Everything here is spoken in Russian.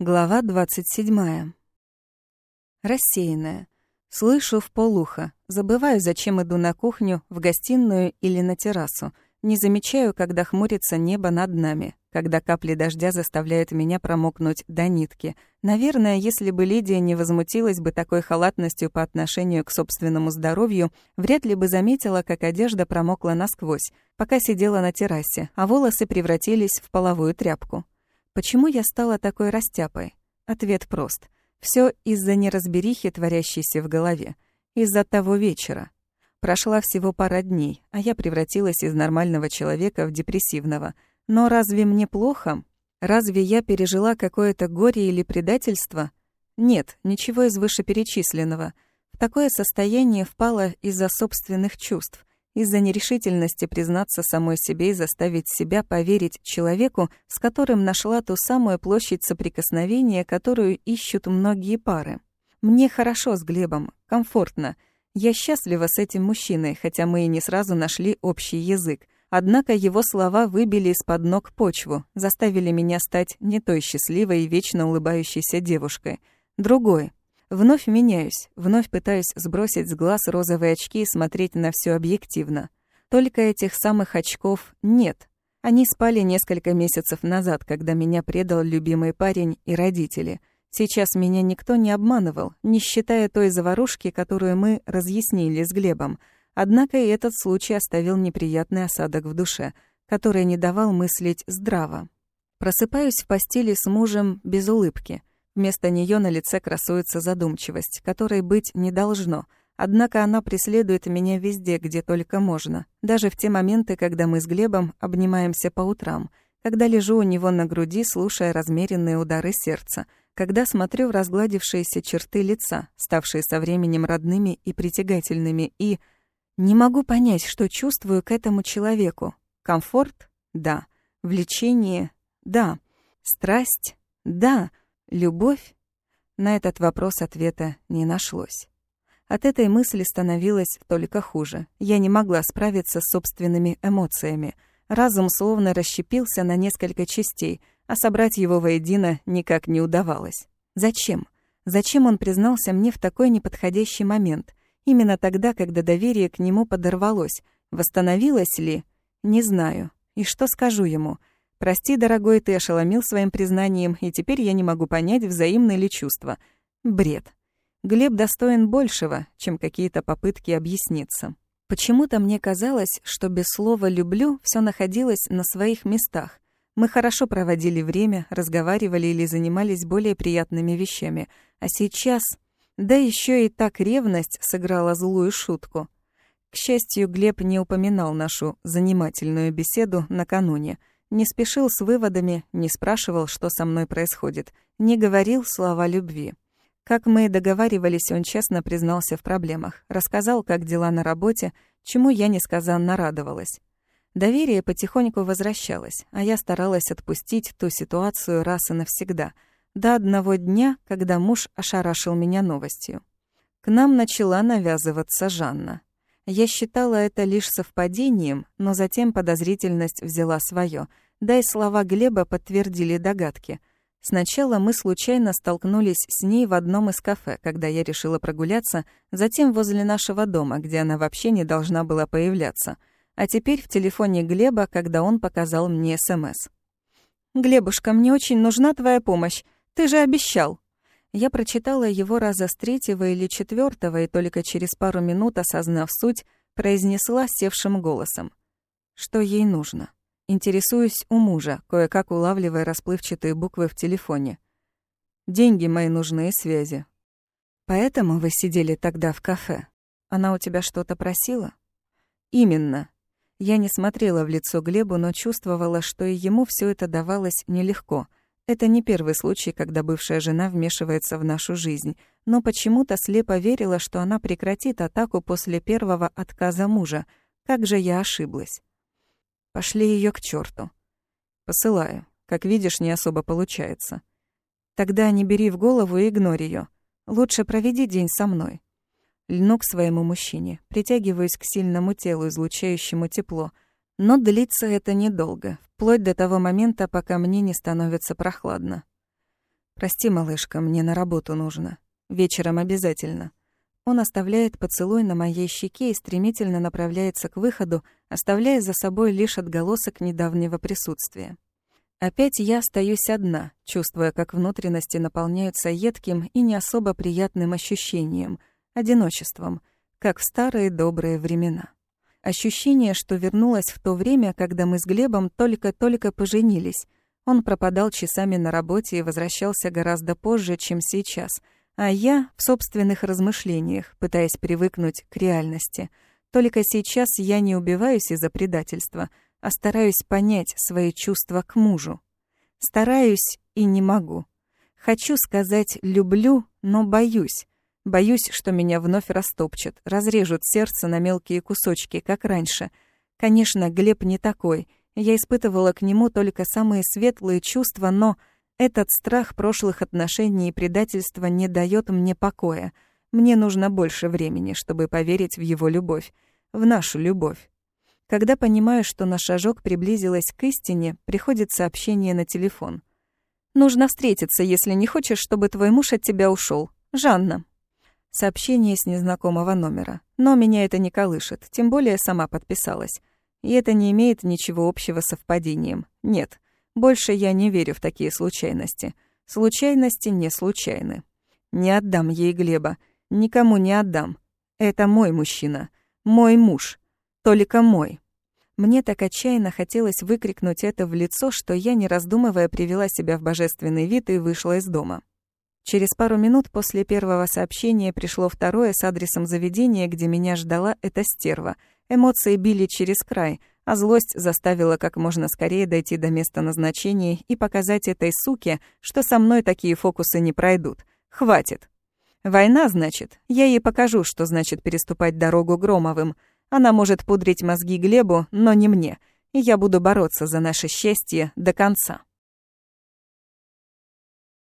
Глава 27. Рассеянная. Слышу в полухо. Забываю, зачем иду на кухню, в гостиную или на террасу. Не замечаю, когда хмурится небо над нами, когда капли дождя заставляют меня промокнуть до нитки. Наверное, если бы Лидия не возмутилась бы такой халатностью по отношению к собственному здоровью, вряд ли бы заметила, как одежда промокла насквозь, пока сидела на террасе, а волосы превратились в половую тряпку. Почему я стала такой растяпой? Ответ прост. Все из-за неразберихи, творящейся в голове. Из-за того вечера. Прошла всего пара дней, а я превратилась из нормального человека в депрессивного. Но разве мне плохо? Разве я пережила какое-то горе или предательство? Нет, ничего из вышеперечисленного. В такое состояние впала из-за собственных чувств из-за нерешительности признаться самой себе и заставить себя поверить человеку, с которым нашла ту самую площадь соприкосновения, которую ищут многие пары. Мне хорошо с Глебом, комфортно. Я счастлива с этим мужчиной, хотя мы и не сразу нашли общий язык. Однако его слова выбили из-под ног почву, заставили меня стать не той счастливой и вечно улыбающейся девушкой. Другой, Вновь меняюсь, вновь пытаюсь сбросить с глаз розовые очки и смотреть на все объективно. Только этих самых очков нет. Они спали несколько месяцев назад, когда меня предал любимый парень и родители. Сейчас меня никто не обманывал, не считая той заварушки, которую мы разъяснили с Глебом. Однако и этот случай оставил неприятный осадок в душе, который не давал мыслить здраво. Просыпаюсь в постели с мужем без улыбки. Вместо нее на лице красуется задумчивость, которой быть не должно. Однако она преследует меня везде, где только можно. Даже в те моменты, когда мы с Глебом обнимаемся по утрам, когда лежу у него на груди, слушая размеренные удары сердца, когда смотрю в разгладившиеся черты лица, ставшие со временем родными и притягательными, и... Не могу понять, что чувствую к этому человеку. Комфорт? Да. Влечение? Да. Страсть? Да. Любовь? На этот вопрос ответа не нашлось. От этой мысли становилось только хуже. Я не могла справиться с собственными эмоциями. Разум словно расщепился на несколько частей, а собрать его воедино никак не удавалось. Зачем? Зачем он признался мне в такой неподходящий момент? Именно тогда, когда доверие к нему подорвалось. Восстановилось ли? Не знаю. И что скажу ему? Прости, дорогой, ты ошеломил своим признанием, и теперь я не могу понять, взаимны ли чувства. Бред. Глеб достоин большего, чем какие-то попытки объясниться. Почему-то мне казалось, что без слова «люблю» все находилось на своих местах. Мы хорошо проводили время, разговаривали или занимались более приятными вещами. А сейчас... Да еще и так ревность сыграла злую шутку. К счастью, Глеб не упоминал нашу занимательную беседу накануне — не спешил с выводами, не спрашивал, что со мной происходит, не говорил слова любви. Как мы и договаривались, он честно признался в проблемах, рассказал, как дела на работе, чему я несказанно радовалась. Доверие потихоньку возвращалось, а я старалась отпустить ту ситуацию раз и навсегда, до одного дня, когда муж ошарашил меня новостью. К нам начала навязываться Жанна. Я считала это лишь совпадением, но затем подозрительность взяла свое, да и слова Глеба подтвердили догадки. Сначала мы случайно столкнулись с ней в одном из кафе, когда я решила прогуляться, затем возле нашего дома, где она вообще не должна была появляться. А теперь в телефоне Глеба, когда он показал мне СМС. «Глебушка, мне очень нужна твоя помощь. Ты же обещал». Я прочитала его раза с третьего или четвертого и только через пару минут, осознав суть, произнесла севшим голосом. Что ей нужно? Интересуюсь у мужа, кое-как улавливая расплывчатые буквы в телефоне. Деньги мои нужны связи. Поэтому вы сидели тогда в кафе? Она у тебя что-то просила? Именно. Я не смотрела в лицо Глебу, но чувствовала, что и ему все это давалось нелегко — это не первый случай, когда бывшая жена вмешивается в нашу жизнь, но почему-то слепо верила, что она прекратит атаку после первого отказа мужа. Как же я ошиблась. Пошли ее к черту. Посылаю. Как видишь, не особо получается. Тогда не бери в голову и игнорь ее. Лучше проведи день со мной. Льну к своему мужчине, притягиваюсь к сильному телу, излучающему тепло — но длится это недолго, вплоть до того момента, пока мне не становится прохладно. «Прости, малышка, мне на работу нужно. Вечером обязательно». Он оставляет поцелуй на моей щеке и стремительно направляется к выходу, оставляя за собой лишь отголосок недавнего присутствия. Опять я остаюсь одна, чувствуя, как внутренности наполняются едким и не особо приятным ощущением, одиночеством, как в старые добрые времена. Ощущение, что вернулась в то время, когда мы с Глебом только-только поженились. Он пропадал часами на работе и возвращался гораздо позже, чем сейчас, а я в собственных размышлениях, пытаясь привыкнуть к реальности. Только сейчас я не убиваюсь из-за предательства, а стараюсь понять свои чувства к мужу. Стараюсь и не могу. Хочу сказать «люблю», но боюсь. Боюсь, что меня вновь растопчут, разрежут сердце на мелкие кусочки, как раньше. Конечно, Глеб не такой. Я испытывала к нему только самые светлые чувства, но этот страх прошлых отношений и предательства не дает мне покоя. Мне нужно больше времени, чтобы поверить в его любовь, в нашу любовь. Когда понимаю, что на шажок приблизилась к истине, приходит сообщение на телефон. «Нужно встретиться, если не хочешь, чтобы твой муж от тебя ушел. Жанна». Сообщение с незнакомого номера. Но меня это не колышет, тем более сама подписалась. И это не имеет ничего общего с совпадением. Нет, больше я не верю в такие случайности. Случайности не случайны. Не отдам ей Глеба. Никому не отдам. Это мой мужчина. Мой муж. Только мой. Мне так отчаянно хотелось выкрикнуть это в лицо, что я, не раздумывая, привела себя в божественный вид и вышла из дома. Через пару минут после первого сообщения пришло второе с адресом заведения, где меня ждала эта стерва. Эмоции били через край, а злость заставила как можно скорее дойти до места назначения и показать этой суке, что со мной такие фокусы не пройдут. Хватит. Война, значит? Я ей покажу, что значит переступать дорогу Громовым. Она может пудрить мозги Глебу, но не мне. И я буду бороться за наше счастье до конца.